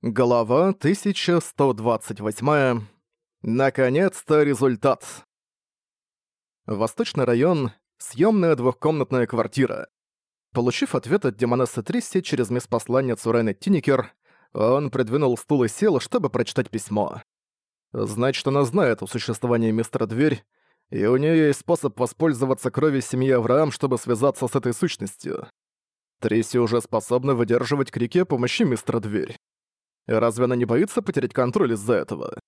Глава 1128. Наконец-то результат. Восточный район. Съемная двухкомнатная квартира. Получив ответ от Демонесса Трисси через меспосланницу Рене Тинникер, он придвинул стул и сел, чтобы прочитать письмо. Значит, она знает о существовании мистера Дверь, и у нее есть способ воспользоваться кровью семьи Авраам, чтобы связаться с этой сущностью. Трисси уже способна выдерживать крики о помощи мистера Дверь. Разве она не боится потерять контроль из-за этого?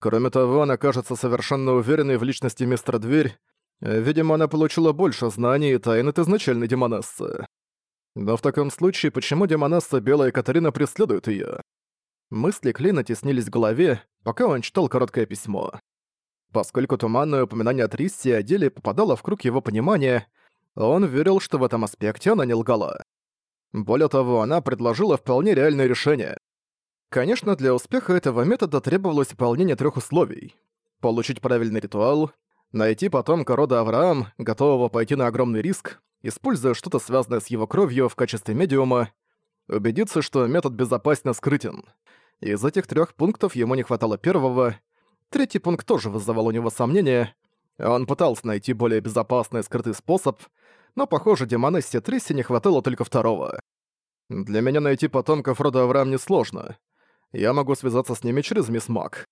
Кроме того, она кажется совершенно уверенной в личности мистера Дверь. Э, видимо, она получила больше знаний и тайн от изначальной демонессы. Но в таком случае, почему демонесса Белая Катарина преследует ее? Мысли Клина теснились в голове, пока он читал короткое письмо. Поскольку туманное упоминание о Триссе о деле попадало в круг его понимания, он верил, что в этом аспекте она не лгала. Более того, она предложила вполне реальное решение. Конечно, для успеха этого метода требовалось выполнение трех условий. Получить правильный ритуал, найти потомка рода Авраам, готового пойти на огромный риск, используя что-то связанное с его кровью в качестве медиума, убедиться, что метод безопасно скрытен. Из этих трех пунктов ему не хватало первого. Третий пункт тоже вызывал у него сомнения. Он пытался найти более безопасный скрытый способ, но, похоже, Демонессе Триссе не хватало только второго. Для меня найти потомков рода Авраам несложно я могу связаться с ними через мисс Мак.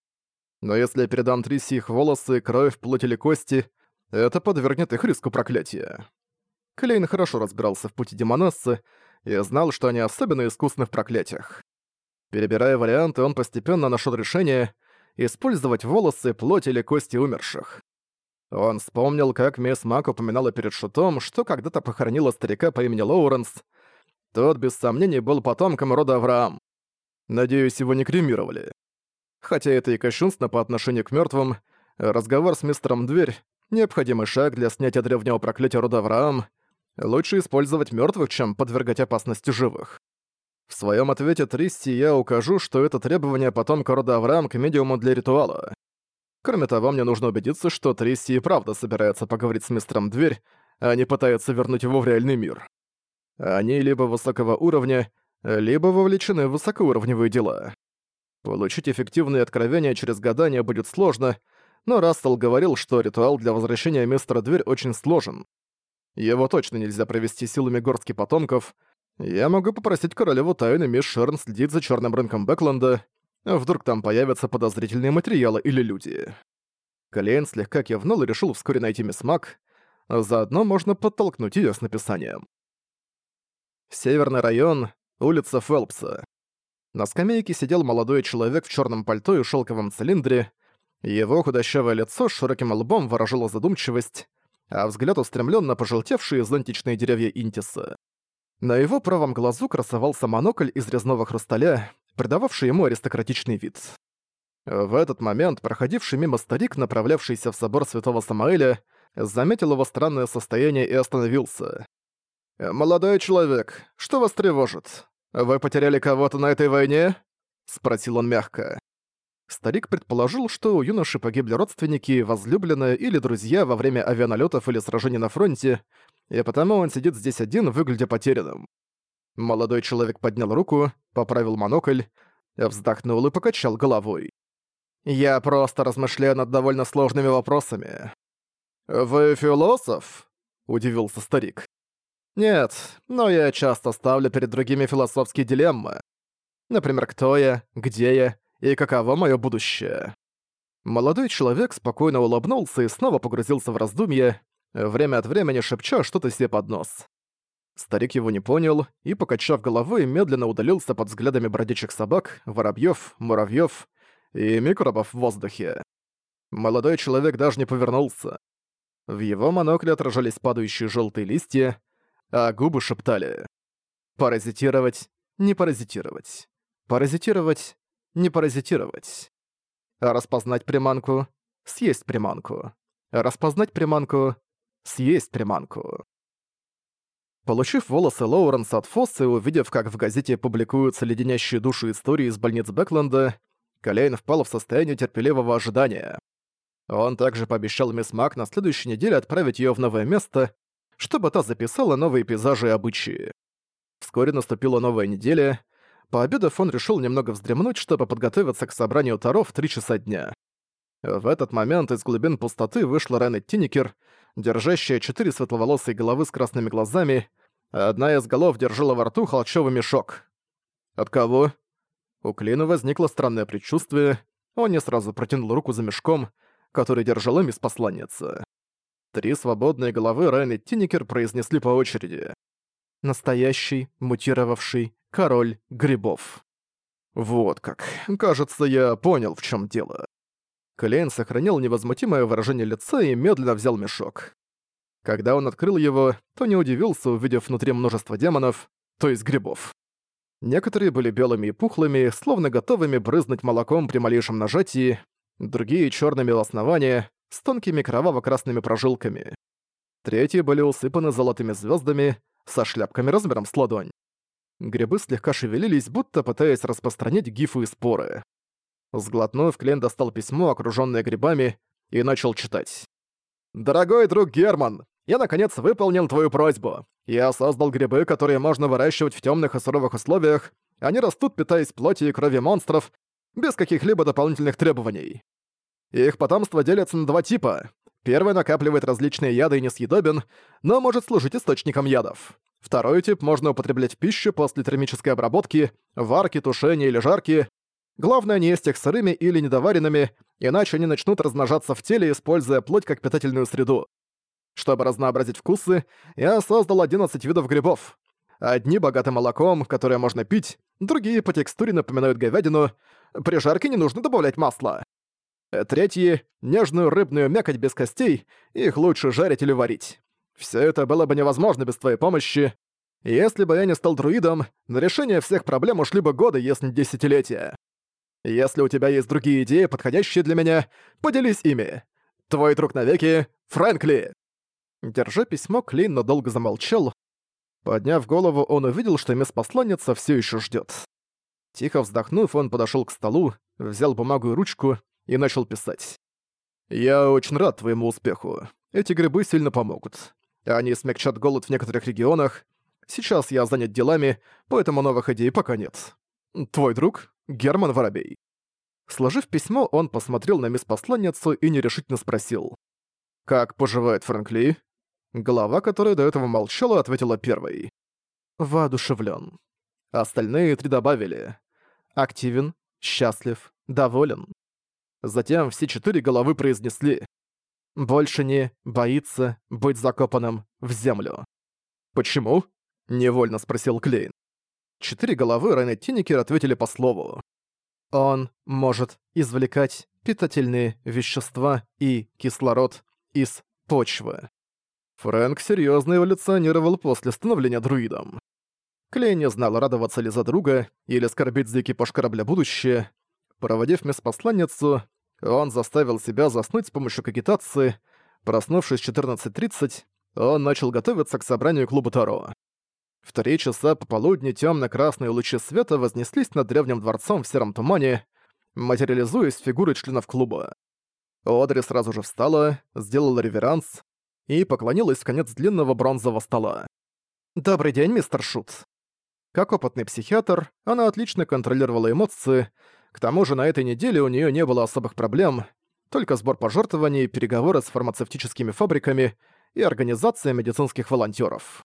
Но если я передам Триси их волосы, кровь, плоть или кости, это подвергнет их риску проклятия. Клейн хорошо разбирался в пути демонессы и знал, что они особенно искусны в проклятиях. Перебирая варианты, он постепенно нашел решение использовать волосы, плоть или кости умерших. Он вспомнил, как мисс Мак упоминала перед шутом, что когда-то похоронила старика по имени Лоуренс. Тот, без сомнений, был потомком рода Авраам. Надеюсь, его не кремировали. Хотя это и кощунственно по отношению к мертвым, разговор с мистером Дверь — необходимый шаг для снятия древнего проклятия рода Авраам. Лучше использовать мертвых, чем подвергать опасности живых. В своем ответе Тристи я укажу, что это требование потомка рода Авраам к медиуму для ритуала. Кроме того, мне нужно убедиться, что Тристи и правда собирается поговорить с мистером Дверь, а не пытается вернуть его в реальный мир. Они либо высокого уровня, либо вовлечены в высокоуровневые дела. Получить эффективные откровения через гадания будет сложно, но Рассел говорил, что ритуал для возвращения мистера Дверь очень сложен. Его точно нельзя провести силами горстки потомков. Я могу попросить королеву тайны мисс Шерн следить за черным рынком Бэкленда, вдруг там появятся подозрительные материалы или люди. Клейн слегка кивнул и решил вскоре найти мисс Мак, заодно можно подтолкнуть ее с написанием. Северный район улица Фелпса. На скамейке сидел молодой человек в черном пальто и шелковом цилиндре. Его худощавое лицо с широким лбом выражало задумчивость, а взгляд устремлен на пожелтевшие зонтичные деревья Интиса. На его правом глазу красовался монокль из резного хрусталя, придававший ему аристократичный вид. В этот момент проходивший мимо старик, направлявшийся в собор святого Самаэля, заметил его странное состояние и остановился. Э, «Молодой человек, что вас тревожит? Вы потеряли кого-то на этой войне?» — спросил он мягко. Старик предположил, что у юноши погибли родственники, возлюбленные или друзья во время авианалетов или сражений на фронте, и потому он сидит здесь один, выглядя потерянным. Молодой человек поднял руку, поправил монокль, вздохнул и покачал головой. «Я просто размышляю над довольно сложными вопросами». «Вы философ?» — удивился старик. Нет, но я часто ставлю перед другими философские дилеммы. Например, кто я, где я и каково мое будущее. Молодой человек спокойно улыбнулся и снова погрузился в раздумье, время от времени шепча что-то себе под нос. Старик его не понял и, покачав головой, медленно удалился под взглядами бродячих собак, воробьев, муравьев и микробов в воздухе. Молодой человек даже не повернулся. В его монокле отражались падающие желтые листья, а губы шептали. Паразитировать, не паразитировать. Паразитировать, не паразитировать. А распознать приманку, съесть приманку. А распознать приманку, съесть приманку. Получив волосы Лоуренса от Фосса и увидев, как в газете публикуются леденящие душу истории из больниц Бэкленда, Калейн впал в состояние терпеливого ожидания. Он также пообещал мисс Мак на следующей неделе отправить ее в новое место, чтобы та записала новые пейзажи и обычаи. Вскоре наступила новая неделя. Пообедав, он решил немного вздремнуть, чтобы подготовиться к собранию Таро в три часа дня. В этот момент из глубин пустоты вышла Ренет Тинникер, держащая четыре светловолосые головы с красными глазами, одна из голов держала во рту холчевый мешок. «От кого?» У Клина возникло странное предчувствие. Он не сразу протянул руку за мешком, который держала мисс-посланница. Три свободные головы Райан и Тинникер произнесли по очереди. «Настоящий, мутировавший, король грибов». Вот как. Кажется, я понял, в чем дело. Клейн сохранил невозмутимое выражение лица и медленно взял мешок. Когда он открыл его, то не удивился, увидев внутри множество демонов, то есть грибов. Некоторые были белыми и пухлыми, словно готовыми брызнуть молоком при малейшем нажатии, другие — черными основании, с тонкими кроваво-красными прожилками. Третьи были усыпаны золотыми звездами со шляпками размером с ладонь. Грибы слегка шевелились, будто пытаясь распространить гифы и споры. Сглотнув, Клен достал письмо, окруженное грибами, и начал читать. «Дорогой друг Герман, я наконец выполнил твою просьбу. Я создал грибы, которые можно выращивать в темных и суровых условиях. Они растут, питаясь плоти и крови монстров, без каких-либо дополнительных требований. Их потомство делятся на два типа. Первый накапливает различные яды и несъедобен, но может служить источником ядов. Второй тип можно употреблять в пищу после термической обработки, варки, тушения или жарки. Главное не есть их сырыми или недоваренными, иначе они начнут размножаться в теле, используя плоть как питательную среду. Чтобы разнообразить вкусы, я создал 11 видов грибов. Одни богаты молоком, которое можно пить, другие по текстуре напоминают говядину. При жарке не нужно добавлять масла. Третье, — нежную рыбную мякоть без костей, их лучше жарить или варить. Все это было бы невозможно без твоей помощи. Если бы я не стал друидом, на решение всех проблем ушли бы годы, если не десятилетия. Если у тебя есть другие идеи, подходящие для меня, поделись ими. Твой друг навеки — Фрэнкли!» Держа письмо, Клейн надолго замолчал. Подняв голову, он увидел, что мисс посланница все еще ждет. Тихо вздохнув, он подошел к столу, взял бумагу и ручку, и начал писать. «Я очень рад твоему успеху. Эти грибы сильно помогут. Они смягчат голод в некоторых регионах. Сейчас я занят делами, поэтому новых идей пока нет. Твой друг Герман Воробей». Сложив письмо, он посмотрел на мисс посланницу и нерешительно спросил. «Как поживает Франкли?» Голова, которая до этого молчала, ответила первой. «Воодушевлен». Остальные три добавили. «Активен, счастлив, доволен». Затем все четыре головы произнесли «Больше не боится быть закопанным в землю». «Почему?» — невольно спросил Клейн. Четыре головы Райна Тинникер ответили по слову. «Он может извлекать питательные вещества и кислород из почвы». Фрэнк серьезно эволюционировал после становления друидом. Клей не знал, радоваться ли за друга или скорбить за экипаж корабля будущее, Проводив мисс посланницу, он заставил себя заснуть с помощью кагитации. Проснувшись 14.30, он начал готовиться к собранию клуба Таро. В три часа пополудни темно-красные лучи света вознеслись над древним дворцом в сером тумане, материализуясь фигуры членов клуба. Одри сразу же встала, сделала реверанс и поклонилась в конец длинного бронзового стола. «Добрый день, мистер Шут». Как опытный психиатр, она отлично контролировала эмоции, к тому же на этой неделе у нее не было особых проблем, только сбор пожертвований, переговоры с фармацевтическими фабриками и организация медицинских волонтеров.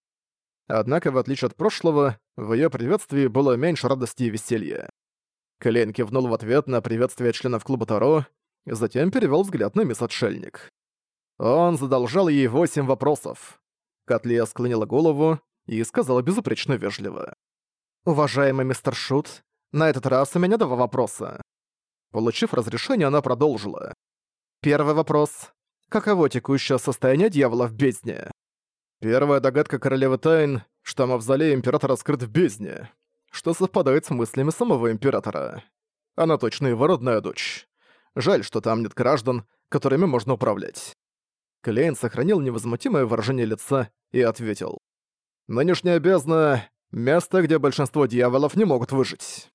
Однако, в отличие от прошлого, в ее приветствии было меньше радости и веселья. Клейн кивнул в ответ на приветствие членов клуба Таро, затем перевел взгляд на мисс Отшельник. Он задолжал ей восемь вопросов. Котлия склонила голову и сказала безупречно вежливо. «Уважаемый мистер Шут, на этот раз у меня два вопроса. Получив разрешение, она продолжила. Первый вопрос. Каково текущее состояние дьявола в бездне? Первая догадка королевы Тайн, что мавзолей императора скрыт в бездне, что совпадает с мыслями самого императора. Она точно его родная дочь. Жаль, что там нет граждан, которыми можно управлять. Клейн сохранил невозмутимое выражение лица и ответил. «Нынешняя бездна — место, где большинство дьяволов не могут выжить.